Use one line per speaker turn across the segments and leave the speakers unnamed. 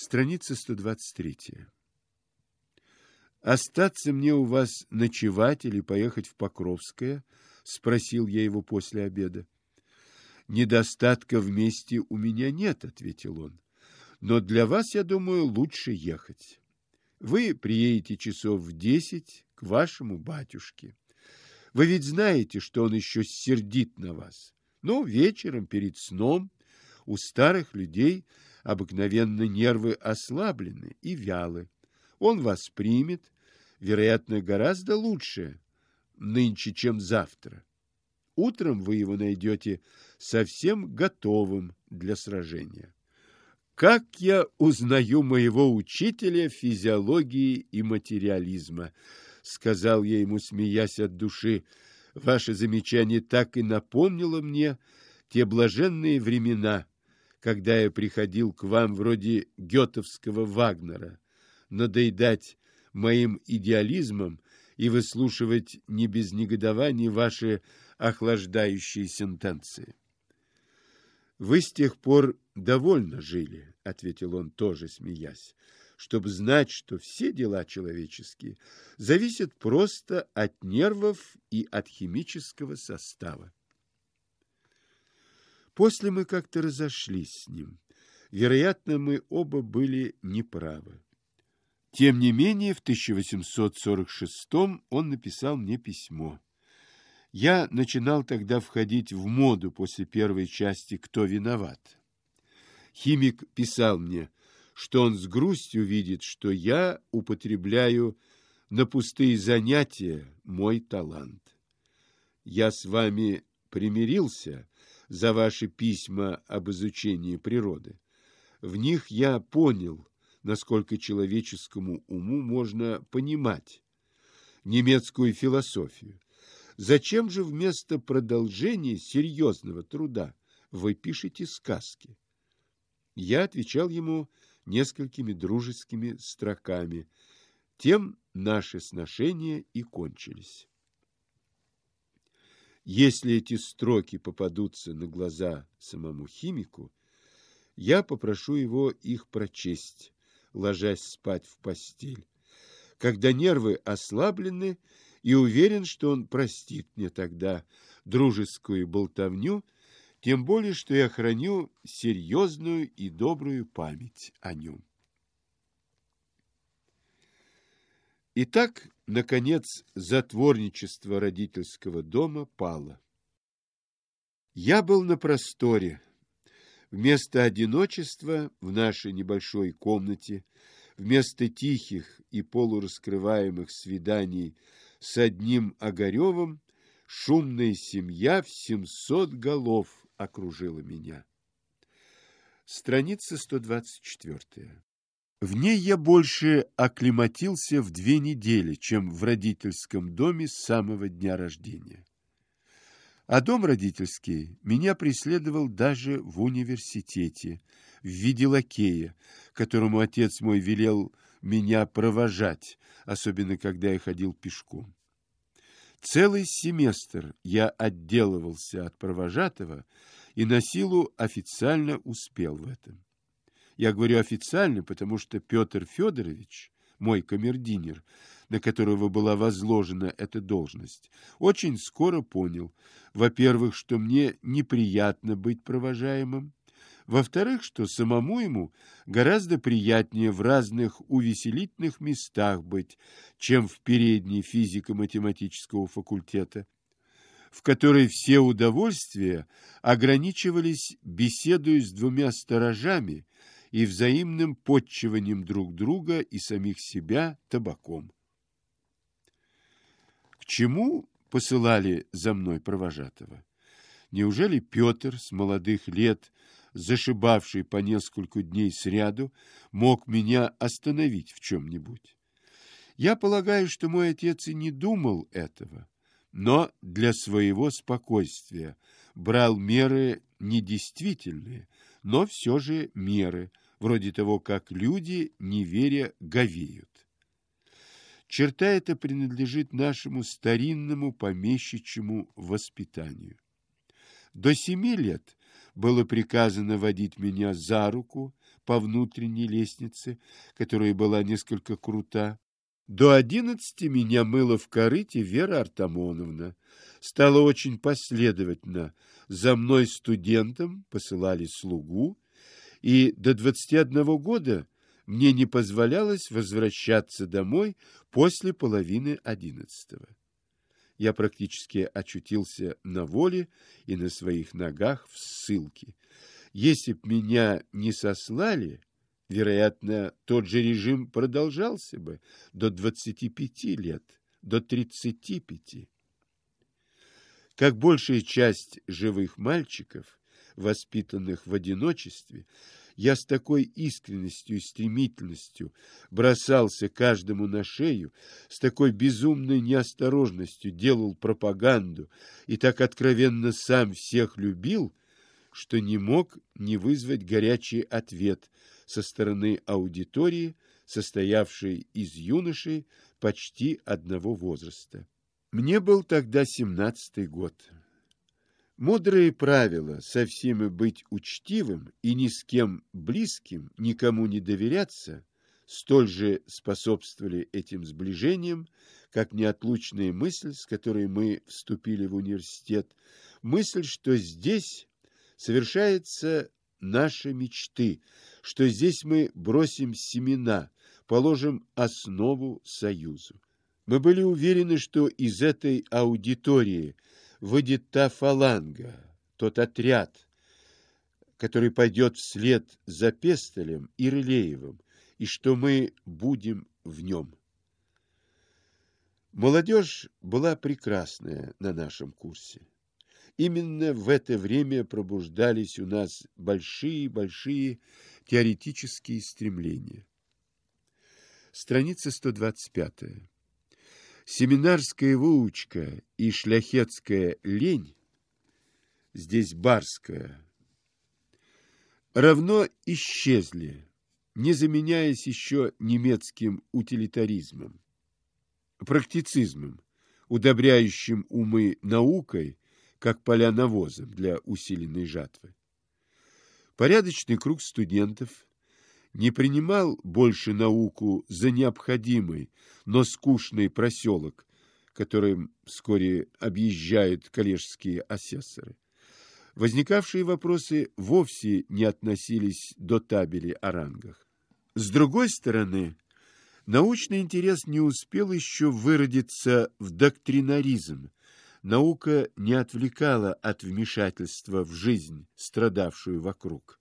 Страница 123. «Остаться мне у вас ночевать или поехать в Покровское?» — спросил я его после обеда. «Недостатка вместе у меня нет», — ответил он. «Но для вас, я думаю, лучше ехать. Вы приедете часов в десять к вашему батюшке. Вы ведь знаете, что он еще сердит на вас. Но вечером перед сном у старых людей обыкновенно нервы ослаблены и вялы. Он вас примет, вероятно, гораздо лучше нынче, чем завтра. Утром вы его найдете совсем готовым для сражения. Как я узнаю моего учителя физиологии и материализма, сказал я ему, смеясь от души. Ваше замечание так и напомнило мне те блаженные времена, когда я приходил к вам вроде гетовского Вагнера, надоедать моим идеализмом и выслушивать не без негодования ваши охлаждающие сентенции. Вы с тех пор довольно жили, ответил он тоже смеясь, чтобы знать, что все дела человеческие зависят просто от нервов и от химического состава. После мы как-то разошлись с ним. Вероятно, мы оба были неправы. Тем не менее, в 1846 он написал мне письмо. Я начинал тогда входить в моду после первой части «Кто виноват?». Химик писал мне, что он с грустью видит, что я употребляю на пустые занятия мой талант. Я с вами примирился за ваши письма об изучении природы. В них я понял, насколько человеческому уму можно понимать немецкую философию. Зачем же вместо продолжения серьезного труда вы пишете сказки? Я отвечал ему несколькими дружескими строками. Тем наши сношения и кончились. Если эти строки попадутся на глаза самому химику, я попрошу его их прочесть ложась спать в постель, когда нервы ослаблены, и уверен, что он простит мне тогда дружескую болтовню, тем более, что я храню серьезную и добрую память о нем. Итак, наконец, затворничество родительского дома пало. Я был на просторе, Вместо одиночества в нашей небольшой комнате, вместо тихих и полураскрываемых свиданий с одним Огаревым, шумная семья в семьсот голов окружила меня. Страница 124. В ней я больше акклиматился в две недели, чем в родительском доме с самого дня рождения. А дом родительский меня преследовал даже в университете, в виде лакея, которому отец мой велел меня провожать, особенно когда я ходил пешком. Целый семестр я отделывался от провожатого и на силу официально успел в этом. Я говорю официально, потому что Петр Федорович, мой камердинер, на которого была возложена эта должность, очень скоро понял, во-первых, что мне неприятно быть провожаемым, во-вторых, что самому ему гораздо приятнее в разных увеселительных местах быть, чем в передней физико-математического факультета, в которой все удовольствия ограничивались беседой с двумя сторожами и взаимным подчиванием друг друга и самих себя табаком чему посылали за мной провожатого? Неужели Петр с молодых лет, зашибавший по нескольку дней сряду, мог меня остановить в чем-нибудь? Я полагаю, что мой отец и не думал этого, но для своего спокойствия брал меры недействительные, но все же меры, вроде того, как люди, не веря, говеют. Черта эта принадлежит нашему старинному помещичьему воспитанию. До семи лет было приказано водить меня за руку по внутренней лестнице, которая была несколько крута. До одиннадцати меня мыла в корыте Вера Артамоновна. Стала очень последовательно. За мной студентом посылали слугу, и до двадцати одного года мне не позволялось возвращаться домой после половины одиннадцатого. Я практически очутился на воле и на своих ногах в ссылке. Если б меня не сослали, вероятно, тот же режим продолжался бы до 25 лет, до 35. Как большая часть живых мальчиков, воспитанных в одиночестве, я с такой искренностью и стремительностью бросался каждому на шею, с такой безумной неосторожностью делал пропаганду и так откровенно сам всех любил, что не мог не вызвать горячий ответ со стороны аудитории, состоявшей из юношей почти одного возраста. Мне был тогда семнадцатый год. Мудрые правила со всеми быть учтивым и ни с кем близким, никому не доверяться, столь же способствовали этим сближениям, как неотлучная мысль, с которой мы вступили в университет, мысль, что здесь совершаются наши мечты, что здесь мы бросим семена, положим основу союзу. Мы были уверены, что из этой аудитории – выйдет та фаланга, тот отряд, который пойдет вслед за Пестелем и Рылеевым, и что мы будем в нем. Молодежь была прекрасная на нашем курсе. Именно в это время пробуждались у нас большие-большие теоретические стремления. Страница 125. Семинарская выучка и шляхетская лень, здесь барская, равно исчезли, не заменяясь еще немецким утилитаризмом, практицизмом, удобряющим умы наукой, как поля навозом для усиленной жатвы. Порядочный круг студентов – не принимал больше науку за необходимый, но скучный проселок, которым вскоре объезжают коллежские асессоры. Возникавшие вопросы вовсе не относились до табели о рангах. С другой стороны, научный интерес не успел еще выродиться в доктринаризм. Наука не отвлекала от вмешательства в жизнь, страдавшую вокруг.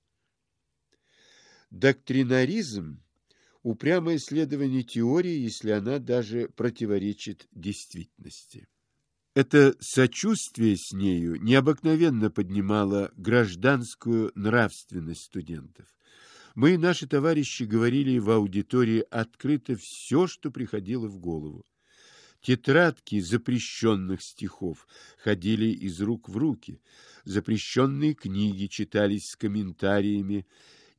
Доктринаризм – упрямое исследование теории, если она даже противоречит действительности. Это сочувствие с нею необыкновенно поднимало гражданскую нравственность студентов. Мы и наши товарищи говорили в аудитории открыто все, что приходило в голову. Тетрадки запрещенных стихов ходили из рук в руки, запрещенные книги читались с комментариями,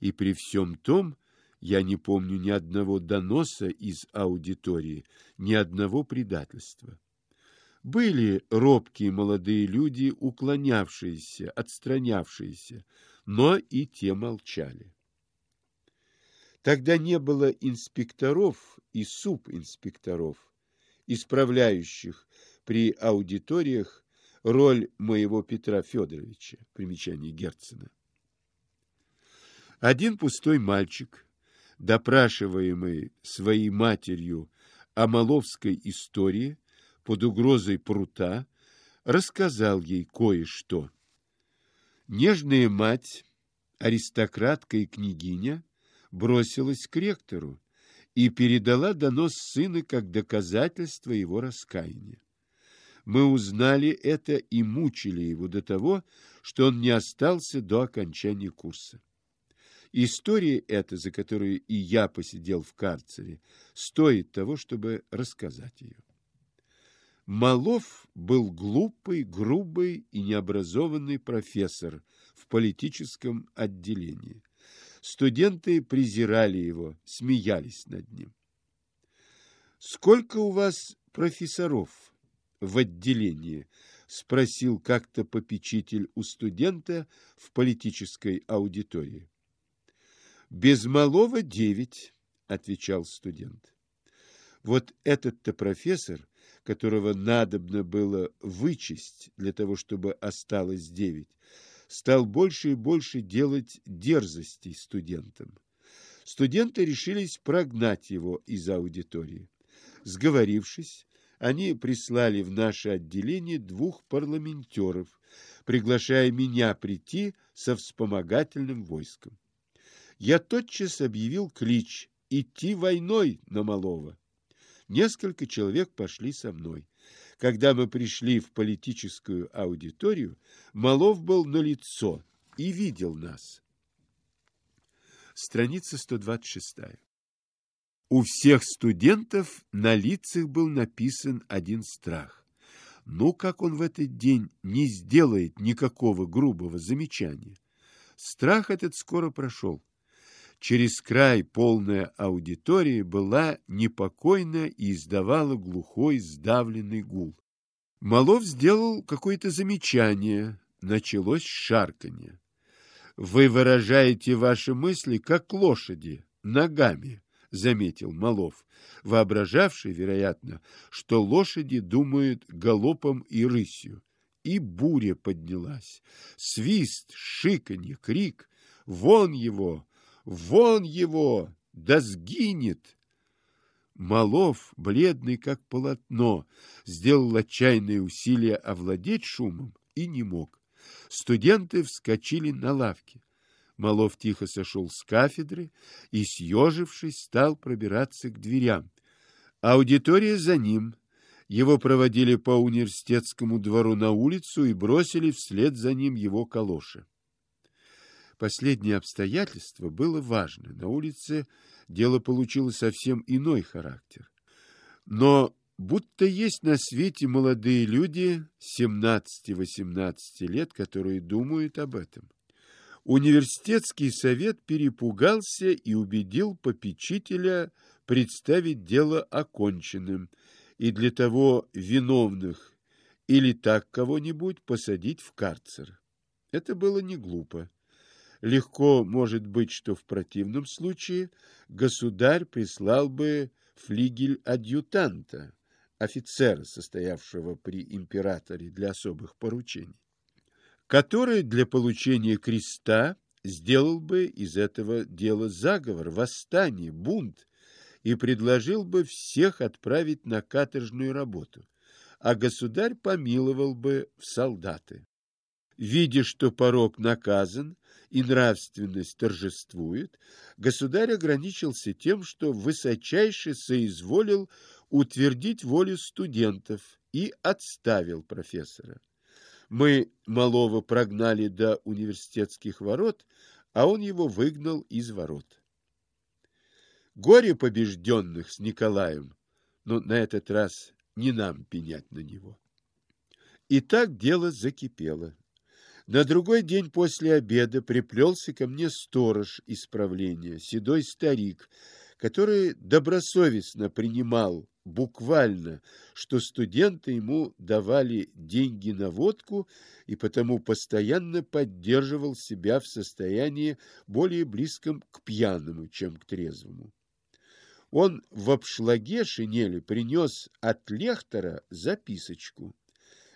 и при всем том я не помню ни одного доноса из аудитории, ни одного предательства. Были робкие молодые люди, уклонявшиеся, отстранявшиеся, но и те молчали. Тогда не было инспекторов и субинспекторов, исправляющих при аудиториях роль моего Петра Федоровича, примечание Герцена. Один пустой мальчик, допрашиваемый своей матерью о Маловской истории под угрозой прута, рассказал ей кое-что. Нежная мать, аристократка и княгиня, бросилась к ректору и передала донос сына как доказательство его раскаяния. Мы узнали это и мучили его до того, что он не остался до окончания курса. История эта, за которую и я посидел в карцере, стоит того, чтобы рассказать ее. Малов был глупый, грубый и необразованный профессор в политическом отделении. Студенты презирали его, смеялись над ним. «Сколько у вас профессоров в отделении?» – спросил как-то попечитель у студента в политической аудитории. Без малого девять, отвечал студент. Вот этот-то профессор, которого надобно было вычесть для того, чтобы осталось девять, стал больше и больше делать дерзостей студентам. Студенты решились прогнать его из аудитории. Сговорившись, они прислали в наше отделение двух парламентеров, приглашая меня прийти со вспомогательным войском. Я тотчас объявил клич «Идти войной на Малова». Несколько человек пошли со мной. Когда мы пришли в политическую аудиторию, Малов был на лицо и видел нас. Страница 126. У всех студентов на лицах был написан один страх. Ну, как он в этот день не сделает никакого грубого замечания. Страх этот скоро прошел. Через край полная аудитория была непокойна и издавала глухой сдавленный гул. Малов сделал какое-то замечание. Началось шарканье. Вы выражаете ваши мысли, как лошади, ногами, заметил Малов, воображавший, вероятно, что лошади думают галопом и рысью. И буря поднялась. Свист, шиканье, крик. Вон его! Вон его! Да сгинет! Малов, бледный как полотно, сделал отчаянные усилия овладеть шумом и не мог. Студенты вскочили на лавки. Малов тихо сошел с кафедры и, съежившись, стал пробираться к дверям. Аудитория за ним. Его проводили по университетскому двору на улицу и бросили вслед за ним его калоши. Последнее обстоятельство было важно. На улице дело получило совсем иной характер. Но будто есть на свете молодые люди 17-18 лет, которые думают об этом. Университетский совет перепугался и убедил попечителя представить дело оконченным и для того виновных или так кого-нибудь посадить в карцер. Это было не глупо. Легко может быть, что в противном случае государь прислал бы флигель-адъютанта, офицера, состоявшего при императоре для особых поручений, который для получения креста сделал бы из этого дела заговор, восстание, бунт и предложил бы всех отправить на каторжную работу, а государь помиловал бы в солдаты. Видя, что порог наказан, и нравственность торжествует, государь ограничился тем, что высочайше соизволил утвердить волю студентов и отставил профессора. Мы малого прогнали до университетских ворот, а он его выгнал из ворот. Горе побежденных с Николаем, но на этот раз не нам пенять на него. И так дело закипело. На другой день после обеда приплелся ко мне сторож исправления, седой старик, который добросовестно принимал буквально, что студенты ему давали деньги на водку и потому постоянно поддерживал себя в состоянии более близком к пьяному, чем к трезвому. Он в обшлаге шинели принес от Лехтера записочку.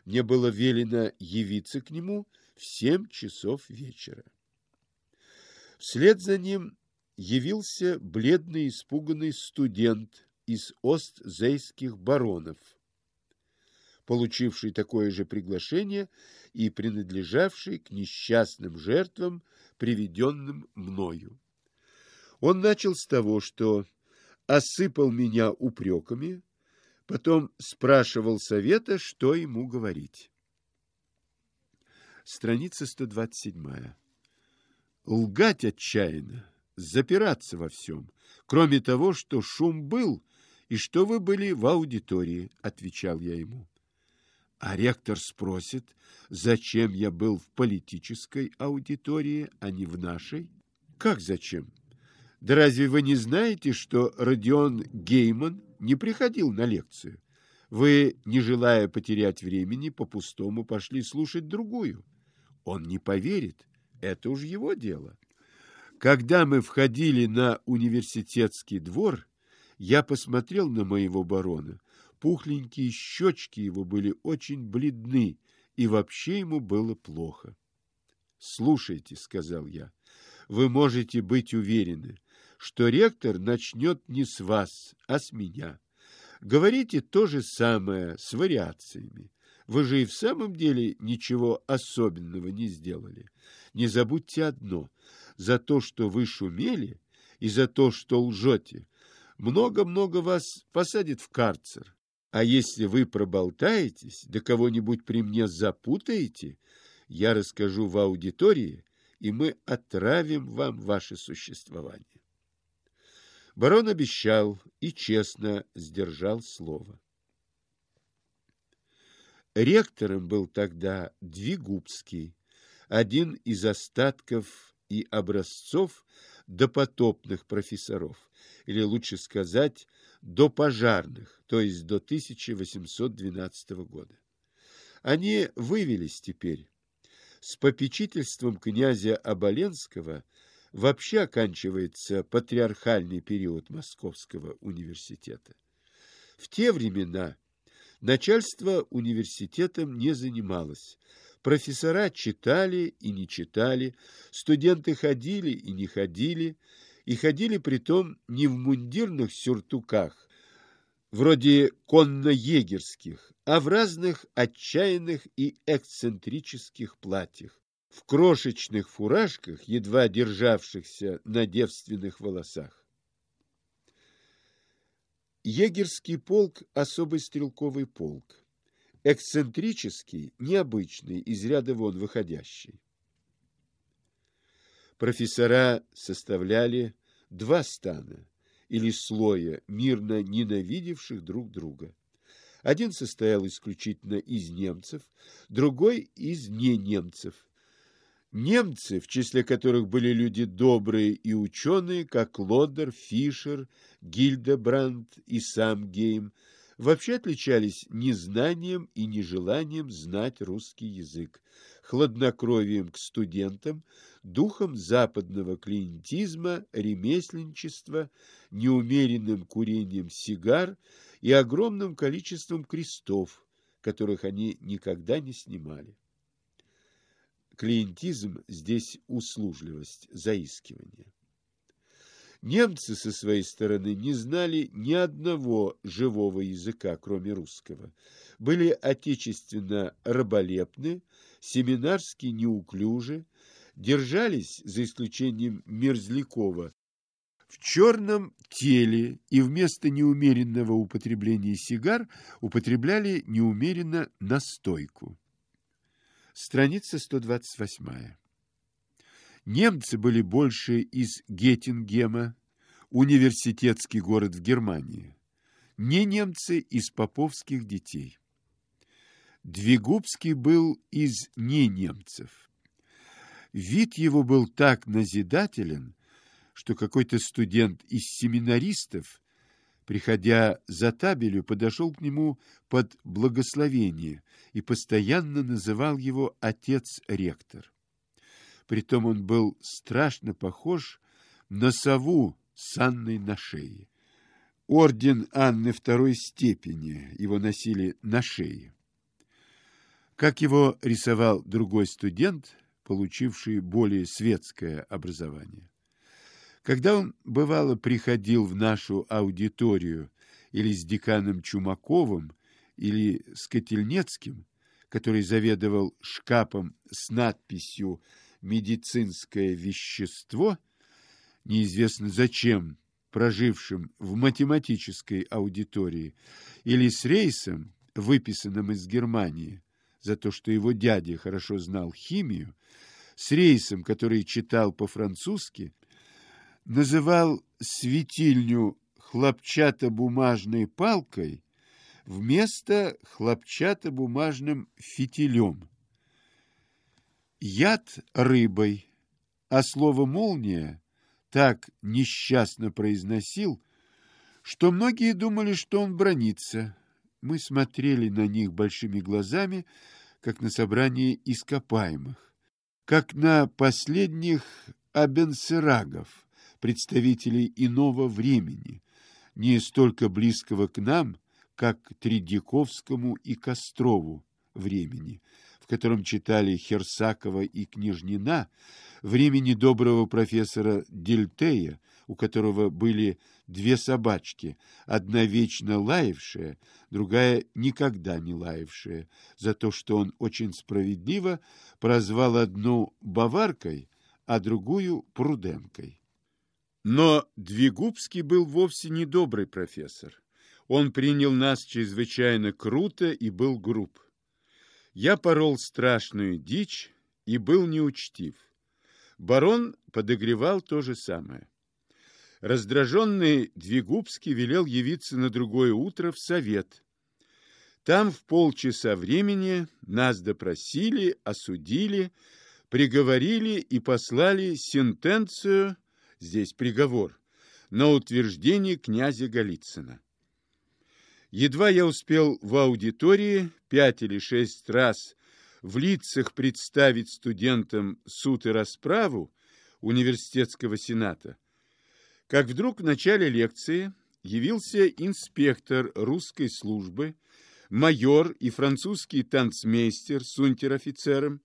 Мне было велено явиться к нему — в семь часов вечера. Вслед за ним явился бледный испуганный студент из остзейских баронов, получивший такое же приглашение и принадлежавший к несчастным жертвам, приведенным мною. Он начал с того, что осыпал меня упреками, потом спрашивал совета, что ему говорить страница 127. Лгать отчаянно, запираться во всем, кроме того, что шум был и что вы были в аудитории, отвечал я ему. А ректор спросит, зачем я был в политической аудитории, а не в нашей? Как зачем? Да разве вы не знаете, что Родион Гейман не приходил на лекцию? Вы, не желая потерять времени, по-пустому пошли слушать другую. Он не поверит. Это уж его дело. Когда мы входили на университетский двор, я посмотрел на моего барона. Пухленькие щечки его были очень бледны, и вообще ему было плохо. «Слушайте», — сказал я, — «вы можете быть уверены, что ректор начнет не с вас, а с меня. Говорите то же самое с вариациями. Вы же и в самом деле ничего особенного не сделали. Не забудьте одно. За то, что вы шумели, и за то, что лжете, много-много вас посадят в карцер. А если вы проболтаетесь, да кого-нибудь при мне запутаете, я расскажу в аудитории, и мы отравим вам ваше существование. Барон обещал и честно сдержал слово. Ректором был тогда Двигубский, один из остатков и образцов допотопных профессоров, или лучше сказать, до пожарных, то есть до 1812 года. Они вывелись теперь. С попечительством князя Оболенского вообще оканчивается патриархальный период Московского университета. В те времена начальство университетом не занималось. Профессора читали и не читали, студенты ходили и не ходили, и ходили притом не в мундирных сюртуках, вроде конно-егерских, а в разных отчаянных и эксцентрических платьях, в крошечных фуражках, едва державшихся на девственных волосах. Егерский полк – особый стрелковый полк, эксцентрический, необычный, из ряда вон выходящий. Профессора составляли два стана или слоя, мирно ненавидевших друг друга. Один состоял исключительно из немцев, другой – из ненемцев – Немцы, в числе которых были люди добрые и ученые, как Лодер, Фишер, Гильдебранд и сам Гейм, вообще отличались незнанием и нежеланием знать русский язык, хладнокровием к студентам, духом западного клиентизма, ремесленничества, неумеренным курением сигар и огромным количеством крестов, которых они никогда не снимали. Клиентизм здесь услужливость, заискивание. Немцы со своей стороны не знали ни одного живого языка, кроме русского. Были отечественно раболепны, семинарски неуклюжи, держались, за исключением Мерзлякова, в черном теле и вместо неумеренного употребления сигар употребляли неумеренно настойку. Страница 128. Немцы были больше из Геттингема, университетский город в Германии. Не немцы из поповских детей. Двигубский был из не немцев. Вид его был так назидателен, что какой-то студент из семинаристов, приходя за табелю, подошел к нему под благословение и постоянно называл его отец-ректор. Притом он был страшно похож на сову с Анной на шее. Орден Анны второй степени его носили на шее. Как его рисовал другой студент, получивший более светское образование. Когда он, бывало, приходил в нашу аудиторию или с деканом Чумаковым, или с Котельнецким, который заведовал шкафом с надписью «Медицинское вещество», неизвестно зачем, прожившим в математической аудитории, или с рейсом, выписанным из Германии, за то, что его дядя хорошо знал химию, с рейсом, который читал по-французски, называл светильню хлопчатобумажной палкой вместо хлопчатобумажным фитилем. Яд рыбой, а слово «молния» так несчастно произносил, что многие думали, что он бронится. Мы смотрели на них большими глазами, как на собрание ископаемых, как на последних абенсерагов, представителей иного времени, не столько близкого к нам, как Тредяковскому и Кострову времени, в котором читали Херсакова и Княжнина, времени доброго профессора Дельтея, у которого были две собачки, одна вечно лаявшая, другая никогда не лаявшая, за то, что он очень справедливо прозвал одну баваркой, а другую пруденкой. Но Двигубский был вовсе не добрый профессор. Он принял нас чрезвычайно круто и был груб. Я порол страшную дичь и был неучтив. Барон подогревал то же самое. Раздраженный Двигубский велел явиться на другое утро в совет. Там в полчаса времени нас допросили, осудили, приговорили и послали сентенцию, здесь приговор, на утверждение князя Голицына. Едва я успел в аудитории пять или шесть раз в лицах представить студентам суд и расправу университетского сената, как вдруг в начале лекции явился инспектор русской службы, майор и французский танцмейстер с унтер-офицером,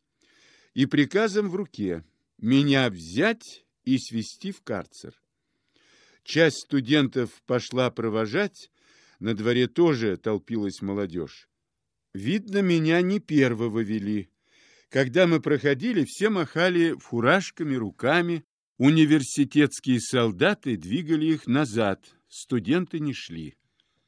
и приказом в руке меня взять и свести в карцер. Часть студентов пошла провожать, на дворе тоже толпилась молодежь. Видно, меня не первого вели. Когда мы проходили, все махали фуражками, руками, Университетские солдаты двигали их назад, студенты не шли.